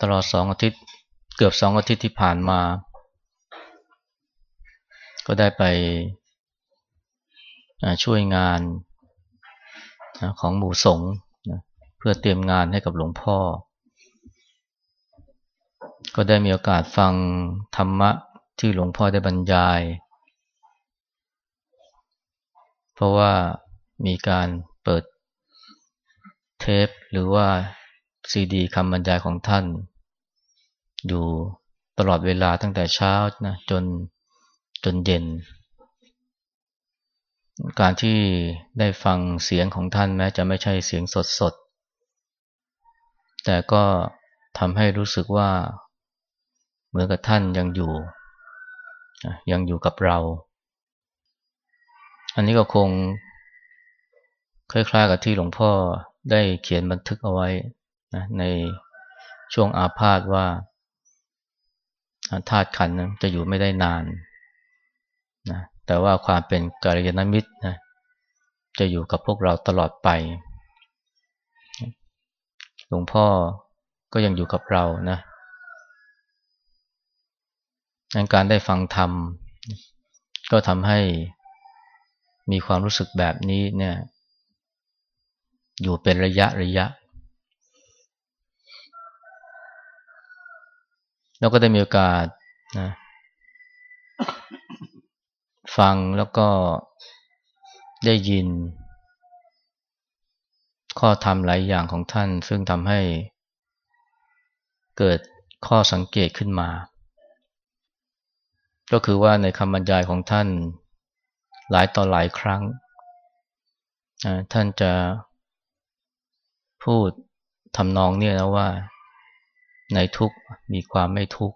ตลอดสองอาทิตย์ เกือบสองอาทิตย์ที่ผ่านมา ก็ได้ไปช่วยงานของหมู่สงฆ์เพื่อเตรียมงานให้กับหลวงพ่อ ก็ได้มีโอกาสฟังธรรมะที่หลวงพ่อได้บรรยาย เพราะว่ามีการเปิดเทปหรือว่า ซีดีคำบรรยายของท่าน อยู่ตลอดเวลาตั้งแต่เช้านะจนจนเย็น การที่ได้ฟังเสียงของท่านแม้จะไม่ใช่เสียงสดๆแต่ก็ทำให้รู้สึกว่า เหมือนกับท่านยังอยู่ ยังอยู่กับเรา อันนี้ก็คงคล้ายๆกับที่หลวงพ่อได้เขียนบันทึกเอาไว้ นะในช่วงอาพาธว่าธาตุขันนะจะอยู่ไม่ได้นานนะแต่ว่าความเป็นกาลยานมิตรนะจะอยู่กับพวกเราตลอดไปหลวงพ่อก็ยังอยู่กับเรานะการได้ฟังธรรม ก็ทำให้มีความรู้สึกแบบนี้เนี่ย อยู่เป็นระยะระยะ แล้วก็ได้มีโอกาสนะฟังแล้วก็ได้ยิน ข้อธรรมหลายอย่างของท่าน ซึ่งทำให้เกิดข้อสังเกตขึ้นมา ก็คือว่าในคำบรรยายของท่านหลายต่อหลายครั้ง ท่านจะพูดทำนองเนี่ยนะว่า ในทุกมีความไม่ทุก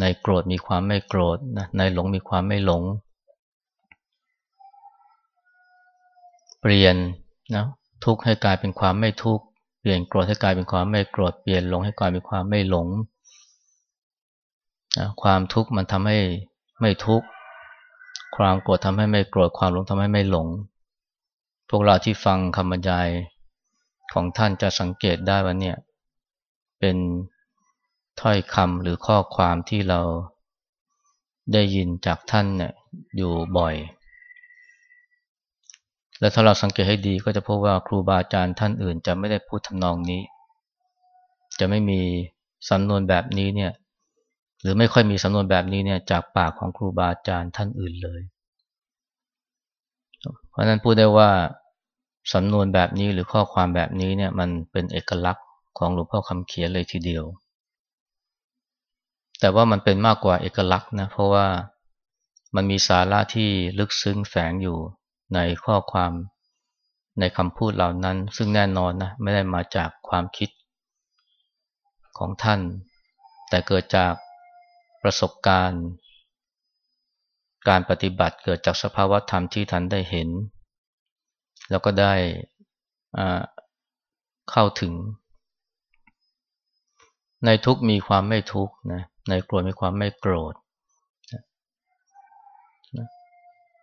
ในโกรธมีความไม่โกรธนะในหลงมีความไม่หลง เปลี่ยนนะทุกให้กลายเป็นความไม่ทุกเปลี่ยนโกรธให้กลายเป็นความไม่โกรธเปลี่ยนหลงให้กลายเป็นความไม่หลงนะความทุกข์มันทำให้ไม่ทุกข์ความโกรธทำให้ไม่โกรธความหลงทำให้ไม่หลง พวกเราที่ฟังคำบรรยายของท่านจะสังเกตได้ว่าเนี่ย เป็นถ้อยคำหรือข้อความที่เราได้ยินจากท่านเนี่ยอยู่บ่อย และถ้าเราสังเกตให้ดีก็จะพบว่าครูบาอาจารย์ท่านอื่น จะไม่ได้พูดทำนองนี้ จะไม่มีสำนวนแบบนี้เนี่ยหรือไม่ค่อยมีสำนวนแบบนี้เนี่ยจากปากของครูบาอาจารย์ท่านอื่นเลย เพราะนั้นพูดได้ว่าสำนวนแบบนี้หรือข้อความแบบนี้เนี่ยมันเป็นเอกลักษณ์ ของหลวงพ่อคำเขียนเลยทีเดียว แต่ว่ามันเป็นมากกว่าเอกลักษณ์นะ เพราะว่ามันมีสาระที่ลึกซึ้งแฝงอยู่ในข้อความในคำพูดเหล่านั้น ซึ่งแน่นอนนะไม่ได้มาจากความคิดของท่าน แต่เกิดจากประสบการณ์ การปฏิบัติเกิดจากสภาวะธรรมที่ท่านได้เห็น แล้วก็ได้เข้าถึง ในทุกมีความไม่ทุกนะในโกรธมีความไม่โกรธ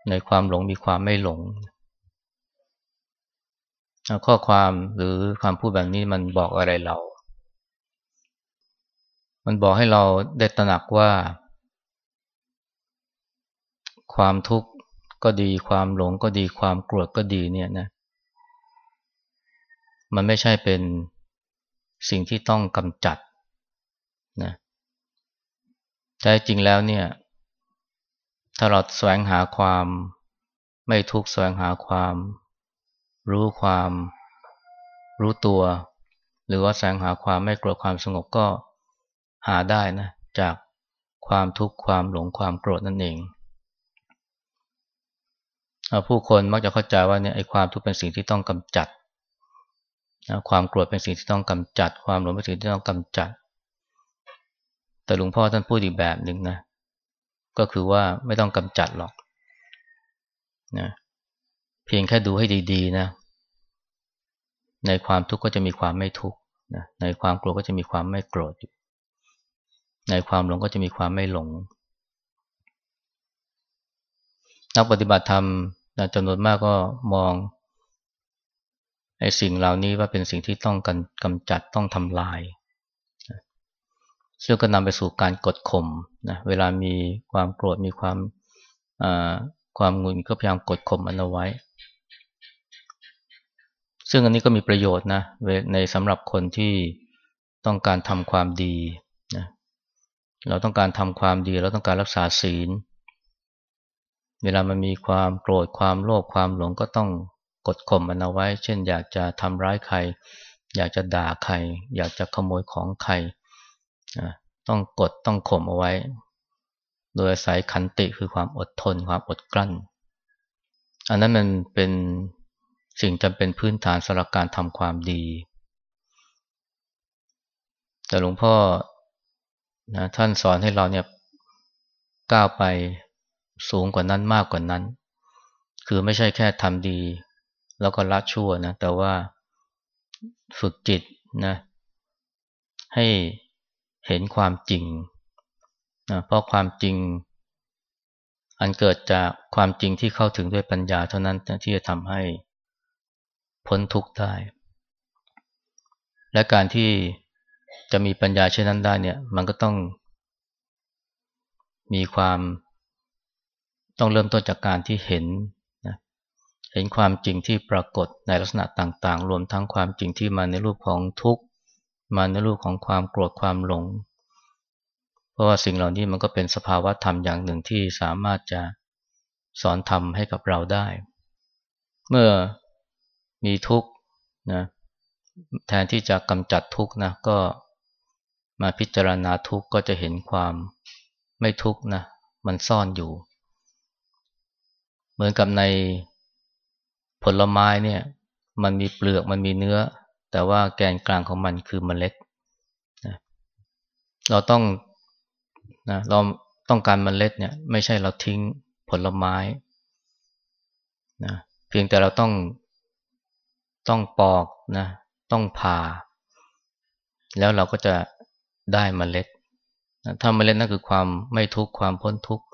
ในความหลงมีความไม่หลง ข้อความหรือความพูดแบบนี้มันบอกอะไรเรา มันบอกให้เราได้ตระหนักว่า ความทุกข์ก็ดีความหลงก็ดีความโกรธก็ดีเนี่ยนะมันไม่ใช่เป็นสิ่งที่ต้องกำจัด แต่จริงแล้วเนี่ย ถ้าเราแสวงหาความ ไม่ทุกข์แสวงหาความ รู้ความ รู้ตัว หรือว่าแสวงหาความไม่โกรธความสงบก็หาได้นะ จากความทุกข์ความหลงความโกรธนั่นเองผู้คนมักจะเข้าใจว่าเนี่ยไอ้ความทุกข์เป็นสิ่งที่ต้องกำจัด ความโกรธเป็นสิ่งที่ต้องกำจัด ความหลงเป็นสิ่งที่ต้องกำจัด แต่หลวงพ่อท่านพูดอีกแบบหนึ่งนะ ก็คือว่าไม่ต้องกำจัดหรอกนะเพียงแค่ดูให้ดี ๆ นะ ในความทุกข์ก็จะมีความไม่ทุกข์นะในความโกรธก็จะมีความไม่โกรธอยู่ ในความหลงก็จะมีความไม่หลง นักปฏิบัติธรรมจำนวนมากก็มองไอ้สิ่งเหล่านี้ว่าเป็นสิ่งที่ต้องกันกำจัดต้องทำลาย ซึ่งก็นำไปสู่การกดข่มนะเวลามีความโกรธมีความความงุนก็พยายามกดข่มมันเอาไว้ ซึ่งอันนี้ก็มีประโยชน์นะในสำหรับคนที่ต้องการทำความดีนะเราต้องการทำความดี เราต้องการรักษาศีล เวลามันมีความโกรธความโลภความหลงก็ต้องกดข่มมันเอาไว้ เช่น อยากจะทำร้ายใคร อยากจะด่าใคร อยากจะขโมยของใคร ต้องกดต้องข่มเอาไว้ โดยอาศัยขันติคือความอดทนความอดกลั้น อันนั้นมันเป็นสิ่งจำเป็นพื้นฐานสำหรับการทำความดี แต่หลวงพ่อนะท่านสอนให้เราเนี่ยก้าวไปสูงกว่านั้นมากกว่านั้น คือไม่ใช่แค่ทำดี แล้วก็ละชั่วนะ แต่ว่าฝึกจิตนะ ให้ เห็นความจริงนะเพราะความจริง อันเกิดจากความจริงที่เข้าถึงด้วยปัญญาเท่านั้นที่จะทำให้พ้นทุกข์ได้ และการที่จะมีปัญญาเช่นนั้นได้เนี่ย มันก็ต้องมีความต้องเริ่มต้นจากการที่เห็นนะเห็นความจริงที่ปรากฏในลักษณะต่างๆ รวมทั้งความจริงที่มาในรูปของทุกข์ มาในรูปของความโกรธความหลง เพราะว่าสิ่งเหล่านี้มันก็เป็นสภาวะธรรมอย่างหนึ่งที่สามารถจะสอนธรรมให้กับเราได้ เมื่อมีทุกข์นะแทนที่จะกำจัดทุกข์นะก็มาพิจารณาทุกข์ก็จะเห็นความไม่ทุกข์นะมันซ่อนอยู่ เหมือนกับในผลไม้เนี่ยมันมีเปลือกมันมีเนื้อ แต่ว่าแกนกลางของมันคือเมล็ดนะเราต้องนะเราต้องการเมล็ดเนี่ยไม่ใช่เราทิ้งผลไม้นะเพียงแต่เราต้องต้องปอกนะต้องผ่า แล้วเราก็จะได้เมล็ดนะถ้าเมล็ดนั่นคือความไม่ทุกข์ความพ้นทุกข์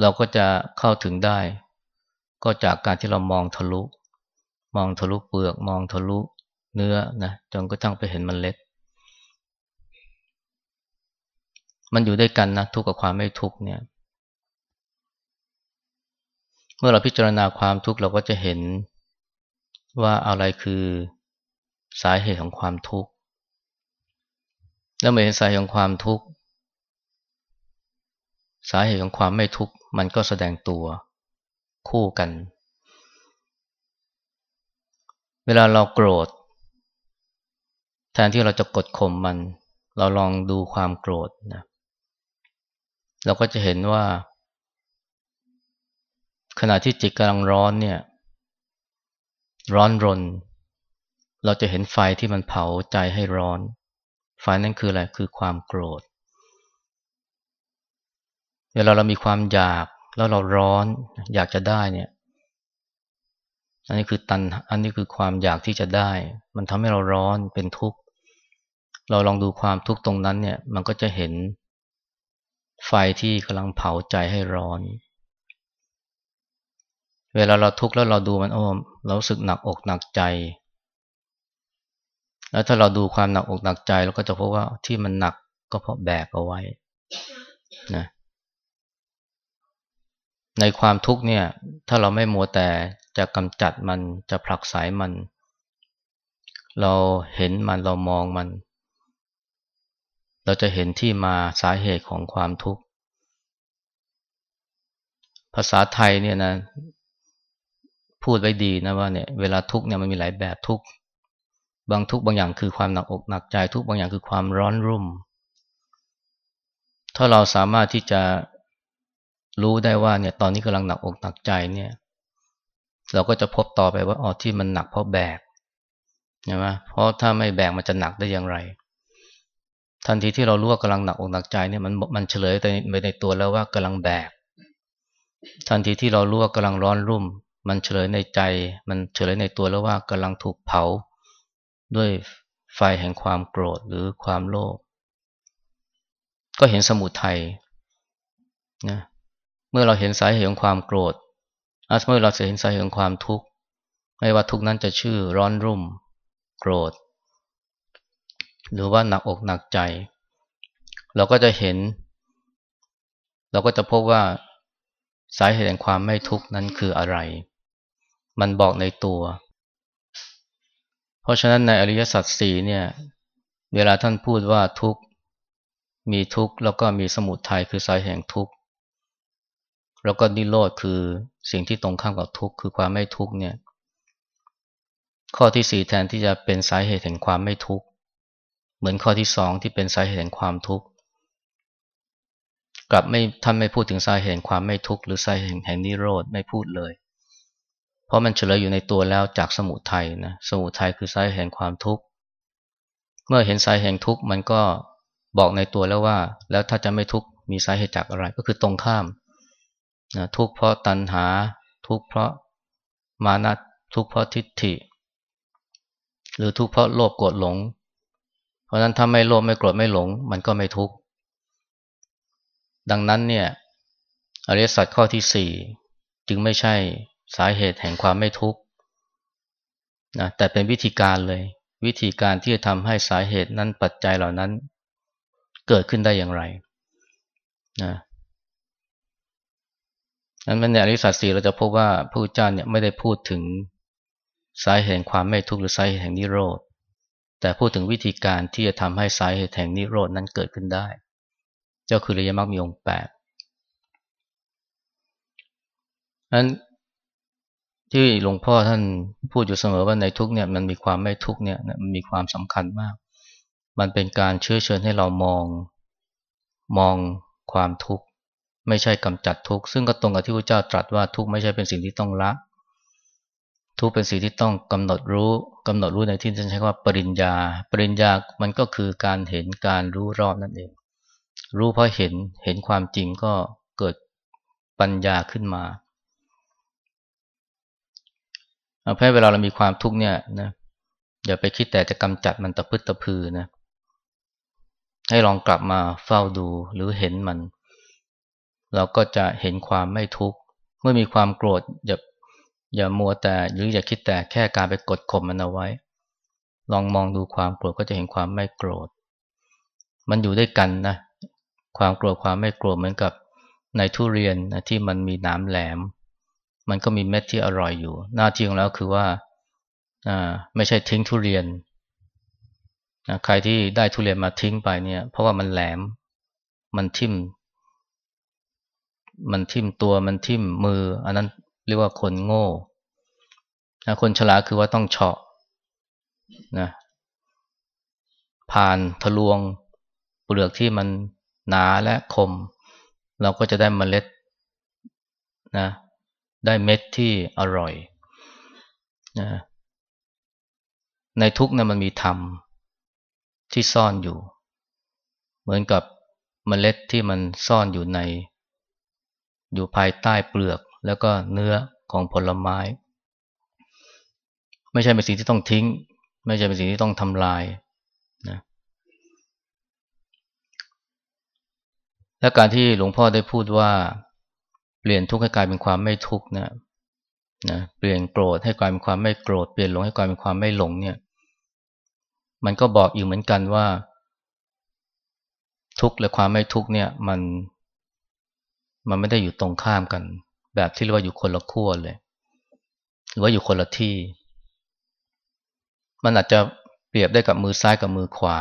เราก็จะเข้าถึงได้ ก็จากการที่เรามองทะลุ มองทะลุเปลือก มองทะลุเนื้อนะจนกระทั่งไปเห็นมันเล็ดมันอยู่ด้วยกันนะทุกข์กับความไม่ทุกข์เนี่ย เมื่อเราพิจารณาความทุกข์เราก็จะเห็นว่าอะไรคือสาเหตุของความทุกข์แล้วเมื่อเห็นสาเหตุของความทุกข์สาเหตุของความไม่ทุกข์มันก็แสดงตัวคู่กัน เวลาเราโกรธ แทนที่เราจะกดข่มมัน เราลองดูความโกรธนะเราก็จะเห็นว่า ขณะที่จิตกำลังร้อนเนี่ย ร้อนรน เราจะเห็นไฟที่มันเผาใจให้ร้อน ไฟนั้นคืออะไร คือความโกรธ เวลาเรามีความอยากแล้วเราร้อน อยากจะได้เนี่ย อันนี้คือตันอันนี้คือความอยากที่จะได้ มันทำให้เราร้อนเป็นทุกข์ เราลองดูความทุกข์ตรงนั้นเนี่ย มันก็จะเห็น ไฟที่กำลังเผาใจให้ร้อน เวลาเราทุกข์แล้วเราดูมันโอ้เราสึกหนักอกหนักใจ แล้วถ้าเราดูความหนักอกหนักใจเราก็จะพบว่าที่มันหนักก็เพราะแบกเอาไว้นะในความทุกข์เนี่ย ถ้าเราไม่มัวแต่ จะกำจัดมันจะผลักไสมัน เราเห็นมันเรามองมัน เราจะเห็นที่มาสาเหตุของความทุกข์ ภาษาไทยเนี่ยนะพูดไว้ดีนะว่าเนี่ยเวลาทุกข์เนี่ยมันมีหลายแบบทุกข์บางทุกข์บางอย่างคือความหนักอกหนักใจทุกข์บางอย่างคือความร้อนรุ่ม ถ้าเราสามารถที่จะรู้ได้ว่าเนี่ยตอนนี้กำลังหนักอกหนักใจเนี่ย เราก็จะพบต่อไปว่าอ๋อที่มันหนักเพราะแบกใช่ไหมเพราะถ้าไม่แบกมันจะหนักได้อย่างไร ทันทีที่เรารู้ว่ากำลังหนักอกหนักใจเนี่ยมันมันเฉลยไปในตัวแล้วว่ากำลังแบก ทันทีที่เรารู้ว่ากำลังร้อนรุ่ม มันเฉลยในใจ มันเฉลยในตัวแล้วว่ากำลังถูกเผา ด้วยไฟแห่งความโกรธหรือความโลภก็เห็นสมุทัยนะเมื่อเราเห็นสาเหตุของความโกรธ เมื่อเราเห็นสาเหตุของความทุกข์ ไม่ว่าทุกข์นั้นจะชื่อร้อนรุ่ม โกรธ หรือว่าหนักอกหนักใจ เราก็จะเห็น เราก็จะพบว่าสาเหตุแห่งความไม่ทุกข์นั้นคืออะไร มันบอกในตัว เพราะฉะนั้นในอริยสัจสี่เนี่ย เวลาท่านพูดว่าทุกข์ มีทุกข์แล้วก็มีสมุทัยคือสาเหตุแห่งทุกข์ แล้วก็นิโรธคือสิ่งที่ตรงข้ามกับทุกข์คือความไม่ทุกข์เนี่ย ข้อที่สี่แทนที่จะเป็นสาเหตุแห่งความไม่ทุกข์เหมือนข้อที่สองที่เป็นสาเหตุแห่งความทุกข์กลับไม่ท่านไม่พูดถึงสาเหตุแห่งความไม่ทุกข์หรือสาเหตุแห่งนิโรธไม่พูดเลย เพราะมันเฉลยอยู่ในตัวแล้วจากสมุทัยนะสมุทัยคือสาเหตุแห่งความทุกข์เมื่อเห็นสาเหตุแห่งทุกข์มันก็บอกในตัวแล้วว่า แล้วถ้าจะไม่ทุกข์มีสาเหตุจากอะไรก็คือตรงข้าม นะทุกข์เพราะตัณหา ทุกข์เพราะมานะทุกข์เพราะทิฏฐิ หรือทุกข์เพราะโลภโกรธหลง เพราะนั้นถ้าไม่โลภไม่โกรธไม่หลง มันก็ไม่ทุกข์ดังนั้นเนี่ยอริยสัจข้อที่สี่จึงไม่ใช่สาเหตุแห่งความไม่ทุกข์นะแต่เป็นวิธีการเลย วิธีการที่จะทำให้สาเหตุนั้นปัจจัยเหล่านั้น เกิดขึ้นได้อย่างไรนะ นั้นในอริสัตสีเราจะพบว่าพระพุทธเจ้าเนี่ยไม่ได้พูดถึงสาเหตุแห่งความไม่ทุกข์หรือสาเหตุแห่งนิโรธ แต่พูดถึงวิธีการที่จะทำให้สาเหตุแห่งนิโรธนั้นเกิดขึ้นได้ เจ้าคือระยะมรรคมีองค์แปดนั้นที่หลวงพ่อท่านพูดอยู่เสมอว่าในทุกเนี่ยมันมีความไม่ทุกเนี่ยมันมีความสำคัญมาก มันเป็นการเชื้อเชิญให้เรามองมองความทุกข์ ไม่ใช่กำจัดทุกข์ซึ่งก็ตรงกับที่พระเจ้าตรัสว่าทุกข์ไม่ใช่เป็นสิ่งที่ต้องละ ทุกข์เป็นสิ่งที่ต้องกำหนดรู้กำหนดรู้ในที่ท่านใช้ว่าปริญญา ปริญญามันก็คือการเห็นการรู้รอบนั่นเอง รู้เพราะเห็นเห็นความจริงก็เกิดปัญญาขึ้นมาเอาให้เวลาเรามีความทุกข์เนี่ยนะอย่าไปคิดแต่จะกำจัดมันตะพึดตะพือนะให้ลองกลับมาเฝ้าดูหรือเห็นมัน เราก็จะเห็นความไม่ทุกข์ เมื่อมีความโกรธอย่าอย่ามัวแต่หรืออย่าคิดแต่แค่การไปกดข่มมันเอาไว้ ลองมองดูความโกรธก็จะเห็นความไม่โกรธ มันอยู่ด้วยกันนะ ความโกรธความไม่โกรธเหมือนกับในทุเรียนนะที่มันมีหน้ำแหลม มันก็มีเม็ดที่อร่อยอยู่ หน้าที่ของเราคือว่าไม่ใช่ทิ้งทุเรียนใครที่ได้ทุเรียนมาทิ้งไปเนี่ย เพราะว่ามันแหลม มันทิ่ม มันทิ่มตัวมันทิ่มมือ อันนั้นเรียกว่าคนโง่คนฉลาดคือว่าต้องเฉาะนะผ่านทะลวงเปลือกที่มันหนาและคม เราก็จะได้มเมล็ดนะได้เม็ดที่อร่อยนะในทุกนะมันมีธรรมที่ซ่อนอยู่ เหมือนกับเมล็ดที่มันซ่อนอยู่ใน อยู่ภายใต้เปลือกแล้วก็เนื้อของผลไม้ ไม่ใช่เป็นสิ่งที่ต้องทิ้ง ไม่ใช่เป็นสิ่งที่ต้องทำลายนะและการที่หลวงพ่อได้พูดว่า เปลี่ยนทุกข์ให้กลายเป็นความไม่ทุกข์นะนะเปลี่ยนโกรธให้กลายเป็นความไม่โกรธเปลี่ยนหลงให้กลายเป็นความไม่หลงเนี่ย มันก็บอกอยู่เหมือนกันว่า ทุกข์และความไม่ทุกข์เนี่ย มัน มันไม่ได้อยู่ตรงข้ามกัน แบบที่เรียกว่าอยู่คนละขั้วเลย หรือว่าอยู่คนละที่ มันอาจจะเปรียบได้กับมือซ้ายกับมือขวา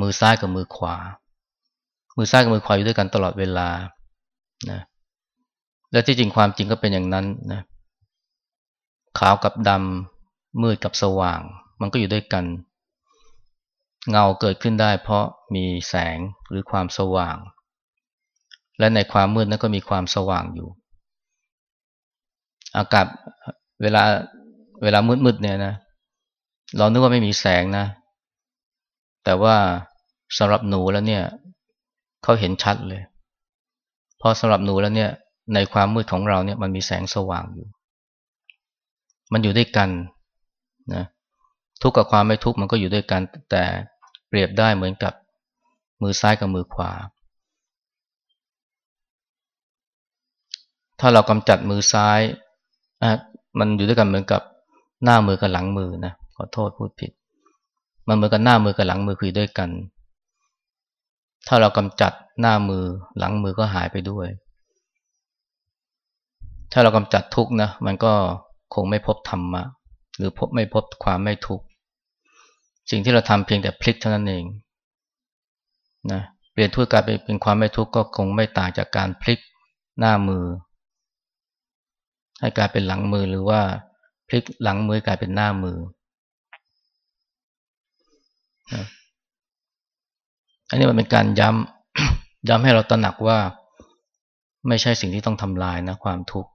มือซ้ายกับมือขวา มือซ้ายกับมือขวาอยู่ด้วยกันตลอดเวลานะและที่จริงความจริงก็เป็นอย่างนั้นนะขาวกับดำมืดกับสว่าง มันก็อยู่ด้วยกัน เงาเกิดขึ้นได้เพราะมีแสงหรือความสว่าง และในความมืดนั้นก็มีความสว่างอยู่ อากาศเวลาเวลามืดๆเนี่ยนะ เรานึกว่าไม่มีแสงนะ แต่ว่าสำหรับหนูแล้วเนี่ยเขาเห็นชัดเลยพอสำหรับหนูแล้วเนี่ย ในความมืดของเราเนี่ยมันมีแสงสว่างอยู่ มันอยู่ด้วยกันนะทุกข์กับความไม่ทุกข์มันก็อยู่ด้วยกัน แต่เปรียบได้เหมือนกับมือซ้ายกับมือขวา ถ้าเรากำจัดมือซ้ายอะมันอยู่ด้วยกันเหมือนกับหน้ามือกับหลังมือนะขอโทษพูดผิด มันเหมือนกับหน้ามือกับหลังมือคือด้วยกัน ถ้าเรากำจัดหน้ามือหลังมือก็หายไปด้วย ถ้าเรากำจัดทุกนะมันก็คงไม่พบธรรมะหรือพบไม่พบความไม่ทุกข์สิ่งที่เราทำเพียงแต่พลิกเท่านั้นเองนะเปลี่ยนทุกข์กลายเป็นความไม่ทุกข์ก็คงไม่ต่างจากการพลิกหน้ามือ ให้กลายเป็นหลังมือหรือว่าพลิกหลังมือกลายเป็นหน้ามือ อันนี้มันเป็นการย้ำย้ำให้เราตระหนักว่าไม่ใช่สิ่งที่ต้องทำลายนะความทุกข์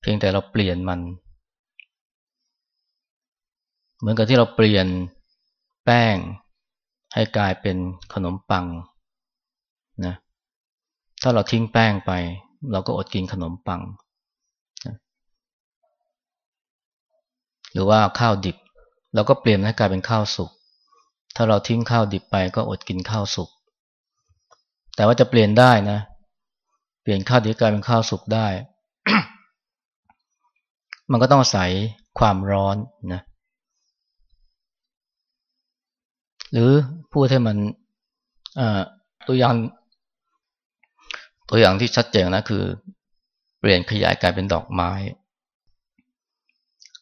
เพียงแต่เราเปลี่ยนมัน เหมือนกับที่เราเปลี่ยนแป้ง ให้กลายเป็นขนมปังนะถ้าเราทิ้งแป้งไป เราก็อดกินขนมปังนะ หรือว่าข้าวดิบเราก็เปลี่ยนให้กลายเป็นข้าวสุก ถ้าเราทิ้งข้าวดิบไปก็อดกินข้าวสุก แต่ว่าจะเปลี่ยนได้นะ เปลี่ยนข้าวดิบกลายเป็นข้าวสุกได้ มันก็ต้องอาศัยความร้อนนะ หรือพูดให้มันตัวอย่าง ตัวอย่างที่ชัดเจนนะคือ เปลี่ยนขยายกลายเป็นดอกไม้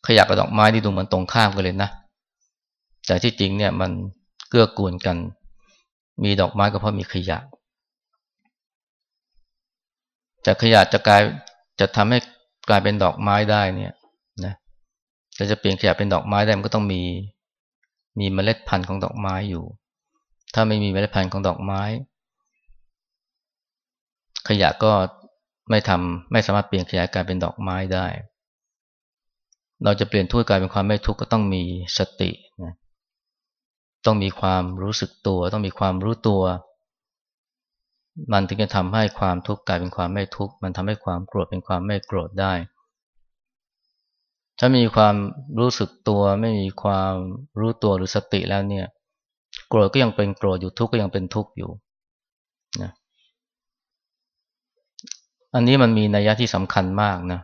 ขยะกับดอกไม้ที่ดูเหมือนตรงข้ามกันเลยนะ แต่ที่จริงเนี่ยมันเกื้อกูลกัน มีดอกไม้ก็เพราะมีขยะ จากขยะจะกลายจะทำให้กลายเป็นดอกไม้ได้เนี่ยนะจะจะเปลี่ยนขยะเป็นดอกไม้ได้มันก็ต้องมีมีเมล็ดพันธุ์ของดอกไม้อยู่ ถ้าไม่มีเมล็ดพันธุ์ของดอกไม้ ขยะก็ไม่ทำไม่สามารถเปลี่ยนขยะกลายเป็นดอกไม้ได้ เราจะเปลี่ยนทุกข์กลายเป็นความไม่ทุกข์ก็ต้องมีสตินะต้องมีความรู้สึกตัว ต้องมีความรู้ตัว มันถึงจะทำให้ความทุกข์กลายเป็นความไม่ทุกข์มันทำให้ความโกรธเป็นความไม่โกรธได้ ถ้ามีความรู้สึกตัวไม่มีความรู้ตัวหรือสติแล้วเนี่ย โกรธก็ยังเป็นโกรธอยู่ทุกข์ก็ยังเป็นทุกข์อยู่นะอันนี้มันมีนัยยะที่สำคัญมากนะ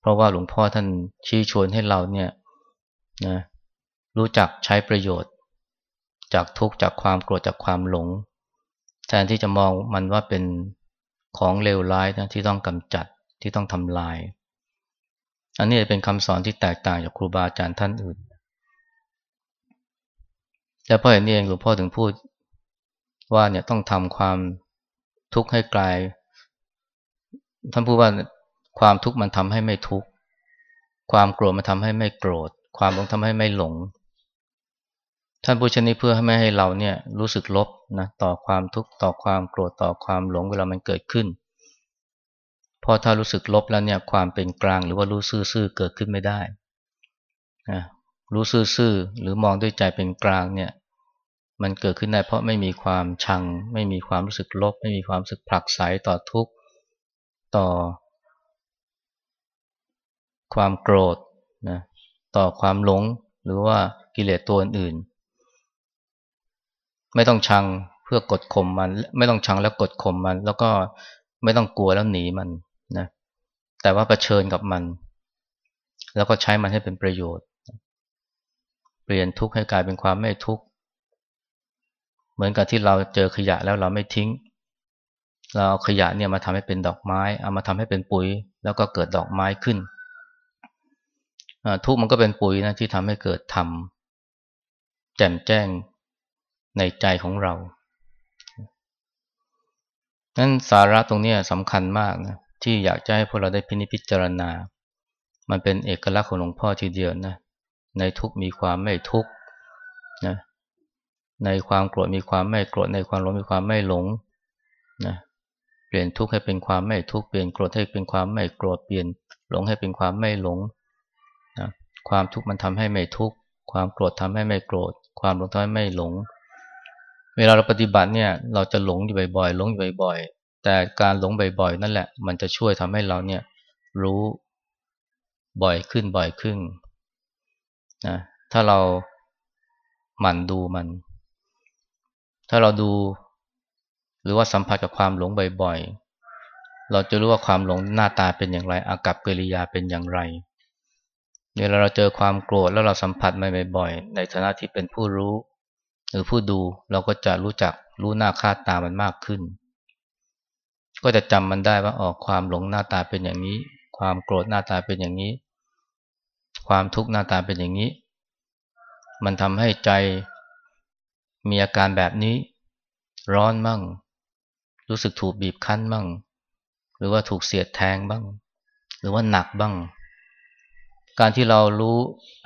เพราะว่าหลวงพ่อท่านชี้ชวนให้เราเนี่ยนะรู้จักใช้ประโยชน์ จากทุกข์จากความโกรธจากความหลง แทนที่จะมองมันว่าเป็นของเลวร้ายนะที่ต้องกำจัดที่ต้องทำลาย อันนี้เป็นคำสอนที่แตกต่างจากครูบาอาจารย์ท่านอื่นและเพราะอย่างนี้เองหลวงพ่อถึงพูดว่าเนี่ยต้องทำความทุกข์ให้กลายท่านพูดว่า ความทุกข์มันทำให้ไม่ทุกข์ ความโกรธมันทำให้ไม่โกรธ ความหลงทำให้ไม่หลง ท่านพูดเช่นนี้เพื่อให้ไม่ให้เราเนี่ยรู้สึกลบนะต่อความทุกข์ต่อความโกรธต่อความหลงเวลามันเกิดขึ้น พอถ้ารู้สึกลบแล้วเนี่ยความเป็นกลางหรือว่ารู้ซื่อๆเกิดขึ้นไม่ได้นะรู้ซื่อๆหรือมองด้วยใจเป็นกลางเนี่ยมันเกิดขึ้นได้เพราะไม่มีความชัง ไม่มีความรู้สึกลบ ไม่มีความรู้สึกผลักไสต่อทุกข์ต่อ ความโกรธนะต่อความหลงหรือว่ากิเลสตัวอื่น ไม่ต้องชังเพื่อกดข่มมัน ไม่ต้องชังแล้วกดข่มมัน แล้วก็ไม่ต้องกลัวแล้วหนีมันนะแต่ว่าเผชิญกับมัน แล้วก็ใช้มันให้เป็นประโยชน์ เปลี่ยนทุกข์ให้กลายเป็นความไม่ทุกข์เหมือนกับที่เราเจอขยะแล้วเราไม่ทิ้ง เราเอาขยะเนี่ยมาทำให้เป็นดอกไม้ เอามาทำให้เป็นปุ๋ย แล้วก็เกิดดอกไม้ขึ้น ทุกมันก็เป็นปุ๋ยนะที่ทำให้เกิดธรรมแจ่มแจ้งในใจของเรานั้นสาระตรงนี้สำคัญมากนะที่อยากจะให้พวกเราได้พินิจพิจารณา มันเป็นเอกลักษณ์ของหลวงพ่อทีเดียวนะ ในทุกมีความไม่ทุกนะ ในความโกรธมีความไม่โกรธ ในความหลงมีความไม่หลงนะ เปลี่ยนทุกข์ให้เป็นความไม่ทุกข์ เปลี่ยนโกรธให้เป็นความไม่โกรธ เปลี่ยนหลงให้เป็นความไม่หลง ความทุกข์มันทำให้ไม่ทุกข์ ความโกรธทำให้ไม่โกรธ ความหลงทำให้ไม่หลง เวลาเราปฏิบัติเนี่ยเราจะหลงอยู่บ่อยๆหลงอยู่บ่อยๆ แต่การหลงบ่อยๆ นั่นแหละ มันจะช่วยทำให้เราเนี่ยรู้บ่อยขึ้นบ่อยขึ้นนะถ้าเราหมั่นดูมัน ถ้าเราดู หรือว่าสัมผัสกับความหลงบ่อยๆ เราจะรู้ว่าความหลงหน้าตาเป็นอย่างไร อากับกิริยาเป็นอย่างไร เวลาเราเจอความโกรธแล้วเราสัมผัสมันบ่อยๆ ในฐานะที่เป็นผู้รู้ หรือผู้ดูเราก็จะรู้จักรู้หน้าค่าตามันมากขึ้น ก็จะจำมันได้ว่าออกความหลงหน้าตาเป็นอย่างนี้ ความโกรธหน้าตาเป็นอย่างนี้ ความทุกข์หน้าตาเป็นอย่างนี้ มันทำให้ใจมีอาการแบบนี้ ร้อนมั่ง รู้สึกถูกบีบคั้นมั่ง หรือว่าถูกเสียดแทงบ้าง หรือว่าหนักบ้าง การที่เรารู้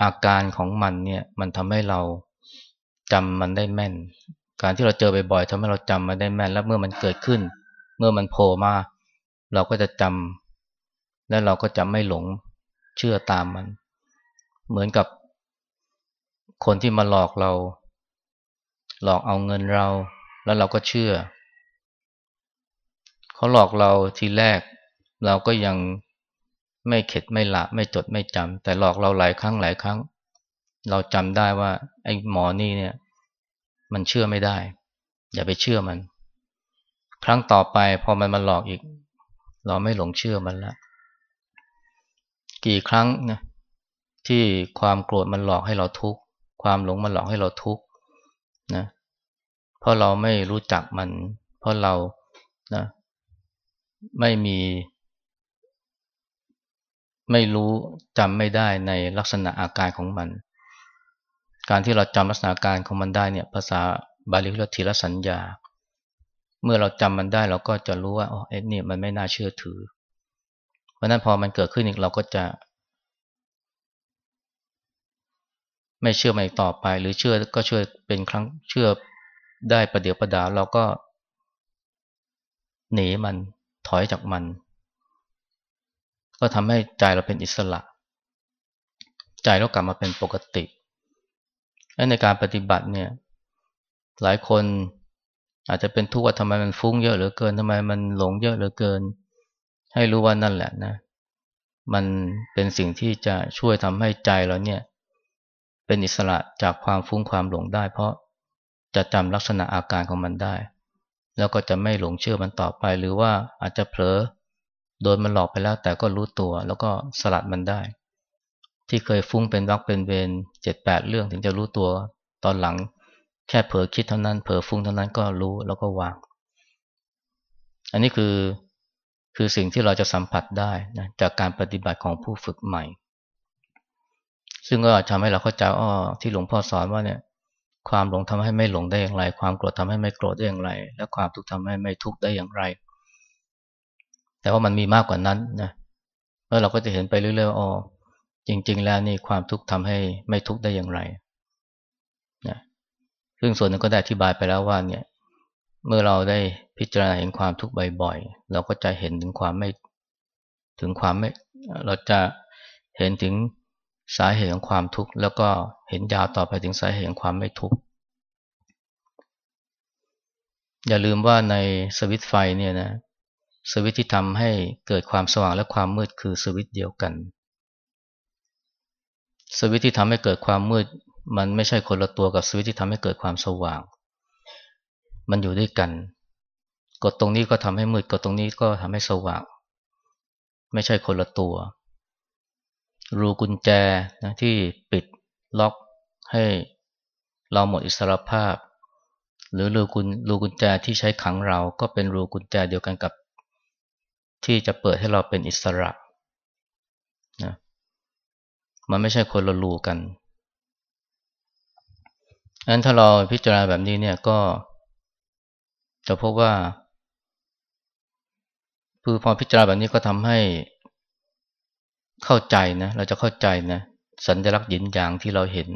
อาการของมันเนี่ยมันทำให้เราจำมันได้แม่น การที่เราเจอบ่อยๆทำให้เราจำมันได้แม่น แล้วเมื่อมันเกิดขึ้น เมื่อมันโผล่มา เราก็จะจำและเราก็จะไม่หลงเชื่อตามมัน เหมือนกับคนที่มาหลอกเรา หลอกเอาเงินเรา แล้วเราก็เชื่อ เขาหลอกเราทีแรก เราก็ยัง ไม่เข็ดไม่ละไม่จดไม่จำแต่หลอกเราหลายครั้งหลายครั้ง เราจำได้ว่า ไอ้หมอนี่เนี่ย มันเชื่อไม่ได้ อย่าไปเชื่อมัน ครั้งต่อไปพอมันมาหลอกอีก เราไม่หลงเชื่อมันล้วกี่ครั้งนะที่ความโกรธมันหลอกให้เราทุกข์ความหลงมันหลอกให้เราทุกข์นะเพราะเราไม่รู้จักมัน เพราะเรานะไม่มี ไม่รู้จำไม่ได้ในลักษณะอาการของมัน การที่เราจำลักษณะอาการของมันได้เนี่ยภาษาบาลีเรียกทีละสัญญา เมื่อเราจำมันได้เราก็จะรู้ว่าอ๋อเอ็นี่มันไม่น่าเชื่อถือ เพราะนั้นพอมันเกิดขึ้นอีกเราก็จะ ไม่เชื่อมันอีกต่อไป หรือเชื่อก็เชื่อเป็นครั้งเชื่อได้ประเดี๋ยวประดาเราก็ หนีมันถอยจากมัน ก็ทำให้ใจเราเป็นอิสระ ใจเรากลับมาเป็นปกติและในการปฏิบัติเนี่ย หลายคนอาจจะเป็นทุกข์ว่าทำไมมันฟุ้งเยอะเหลือเกินทำไมมันหลงเยอะเหลือเกิน ให้รู้ว่านั่นแหละนะ มันเป็นสิ่งที่จะช่วยทำให้ใจเราเนี่ย เป็นอิสระจากความฟุ้งความหลงได้ เพราะจะจำลักษณะอาการของมันได้ แล้วก็จะไม่หลงเชื่อมันต่อไป หรือว่าอาจจะเผลอ โดนมันหลอกไปแล้วแต่ก็รู้ตัวแล้วก็สลัดมันได้ ที่เคยฟุ้งเป็นรักเป็นเวรเจ็ดแปดเรื่องถึงจะรู้ตัวตอนหลังแค่เผลอคิดเท่านั้นเผลอฟุ้งเท่านั้นก็รู้แล้วก็วาง อันนี้คือคือสิ่งที่เราจะสัมผัสได้นะจากการปฏิบัติของผู้ฝึกใหม่ ซึ่งก็ทำให้เราเข้าใจอ้อที่หลวงพ่อสอนว่าเนี่ย ความหลงทำให้ไม่หลงได้อย่างไร ความโกรธทำให้ไม่โกรธได้อย่างไร และความทุกข์ทำให้ไม่ทุกข์ได้อย่างไร แต่ว่ามันมีมากกว่านั้นนะแล้วเราก็จะเห็นไปเรื่อยๆอ๋อจริง ๆ แล้วนี่ความทุกข์ทำให้ไม่ทุกข์ได้อย่างไรนะซึ่งส่วนนึงก็ได้อธิบายไปแล้วว่าเนี่ย เมื่อเราได้พิจารณาเห็นความทุกข์บ่อยๆเราก็จะเห็นถึงความไม่ถึงความไม่ เราจะเห็นถึงสาเหตุของความทุกข์แล้วก็เห็นยาวต่อไปถึงสาเหตุของความไม่ทุกข์อย่าลืมว่าในสวิตไฟเนี่ยนะ สวิตที่ทำให้เกิดความสว่างและความมืดคือสวิตเดียวกัน สวิตที่ทำให้เกิดความมืด มันไม่ใช่คนละตัวกับสวิตที่ทำให้เกิดความสว่าง มันอยู่ด้วยกัน กดตรงนี้ก็ทำให้มืด กดตรงนี้ก็ทำให้สว่าง ไม่ใช่คนละตัว รูกุญแจนะที่ปิดล็อกให้เราหมดอิสรภาพ หรือรูกุญรูกุญแจที่ใช้ขังเราก็เป็นรูกุญแจเดียวกันกับ ที่จะเปิดให้เราเป็นอิสระนะมันไม่ใช่คนละลูกันงั้นถ้าเราพิจารณาแบบนี้เนี่ยก็จะพบว่าคือพอพิจารณาแบบนี้ก็ทำให้เข้าใจนะ เราจะเข้าใจนะสัญลักษณ์หยินหยางที่เราเห็น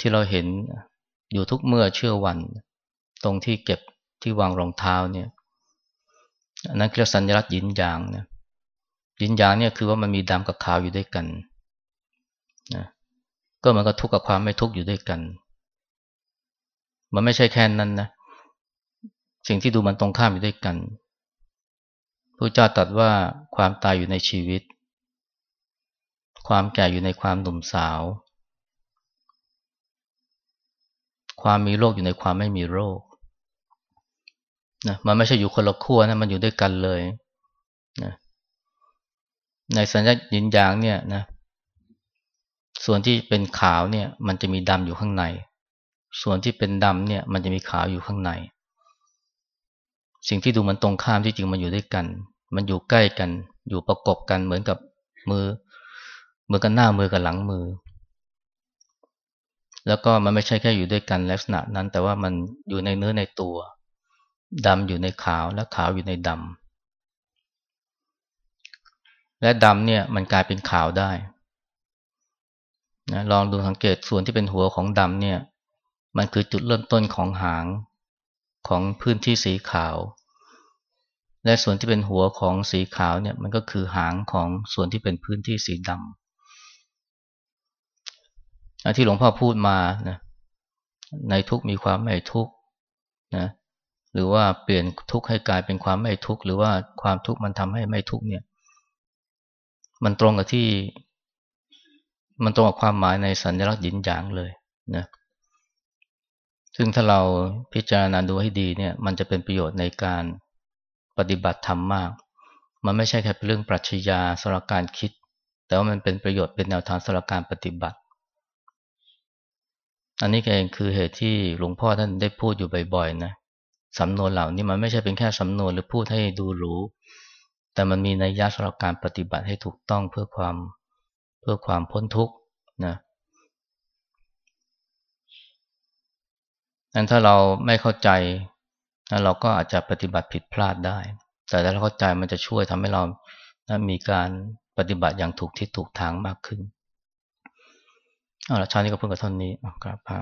ที่เราเห็นอยู่ทุกเมื่อเชื่อวัน ตรงที่เก็บที่วางรองเท้าเนี่ย อันนั้นเรียกสัญลักษณ์ยินยางนะยินยางเนี่ยคือว่ามันมีดำกับขาวอยู่ด้วยกันนะก็มันก็ทุกข์กับความไม่ทุกข์อยู่ด้วยกัน มันไม่ใช่แค่นั้นนะสิ่งที่ดูมันตรงข้ามอยู่ด้วยกันพระเจ้าตรัสว่าความตายอยู่ในชีวิต ความแก่อยู่ในความหนุ่มสาว ความมีโรคอยู่ในความไม่มีโรค นะมันไม่ใช่อยู่คนละขั้วนะมันอยู่ด้วยกันเลยนะในสัญญายินยางเนี่ยนะ ส่วนที่เป็นขาวเนี่ย มันจะมีดำอยู่ข้างใน ส่วนที่เป็นดำเนี่ย มันจะมีขาวอยู่ข้างใน สิ่งที่ดูมันตรงข้ามที่จริงมันอยู่ด้วยกัน มันอยู่ใกล้กัน อยู่ประกบกันเหมือนกับมือมือกันหน้ามือกับหลังมือ แล้วก็มันไม่ใช่แค่อยู่ด้วยกันลักษณะนั้น แต่ว่ามันอยู่ในเนื้อในตัว ดำอยู่ในขาวและขาวอยู่ในดำและดำเนี่ยมันกลายเป็นขาวได้นะลองดูสังเกตส่วนที่เป็นหัวของดำเนี่ยมันคือจุดเริ่มต้นของหางของพื้นที่สีขาว และส่วนที่เป็นหัวของสีขาวเนี่ยมันก็คือหางของส่วนที่เป็นพื้นที่สีดำที่หลวงพ่อพูดมานะในทุกมีความไม่ทุกนะ รือว่าเปลี่ยนทุกข์ให้กลายเป็นความไม่ทุกข์หรือว่าความทุกข์มันทำให้ไม่ทุกข์เนี่ย มันตรงกับที่ มันตรงกับความหมายในสัญลักษณ์หยินหยางเลยนะซึ่งถ้าเราพิจารณาดูให้ดีเนี่ย มันจะเป็นประโยชน์ในการปฏิบัติธรรมมาก มันไม่ใช่แค่เป็นเรื่องปรัชญาสำหรับการคิด แต่ว่ามันเป็นประโยชน์เป็นแนวทางสำหรับการปฏิบัติ อันนี้เองคือเหตุที่หลวงพ่อท่านได้พูดอยู่บ่อยๆนะ สำนวนเหล่านี้มันไม่ใช่เป็นแค่สำนวนหรือพูดให้ดูรู้แต่มันมีนัยยะสำหรับการปฏิบัติให้ถูกต้องเพื่อความเพื่อความพ้นทุกข์นะนั้นถ้าเราไม่เข้าใจเราก็อาจจะปฏิบัติผิดพลาดได้ แต่ถ้าเราเข้าใจมันจะช่วยทำให้เรานะมีการปฏิบัติอย่างถูกทิศถูกทางมากขึ้นเอาละชานี้ก็เพิ่งกับท่านนี้ครับพระ